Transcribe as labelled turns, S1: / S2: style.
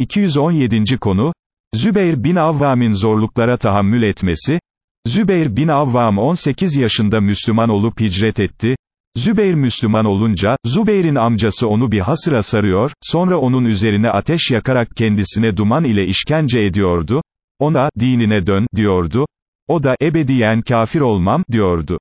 S1: 217. konu, Zübeyr bin Avvam'in zorluklara tahammül etmesi, Zübeyr bin Avvam 18 yaşında Müslüman olup hicret etti, Zübeyr Müslüman olunca, Zübeyr'in amcası onu bir hasıra sarıyor, sonra onun üzerine ateş yakarak kendisine duman ile işkence ediyordu, ona, dinine dön, diyordu, o da, ebediyen kafir olmam, diyordu.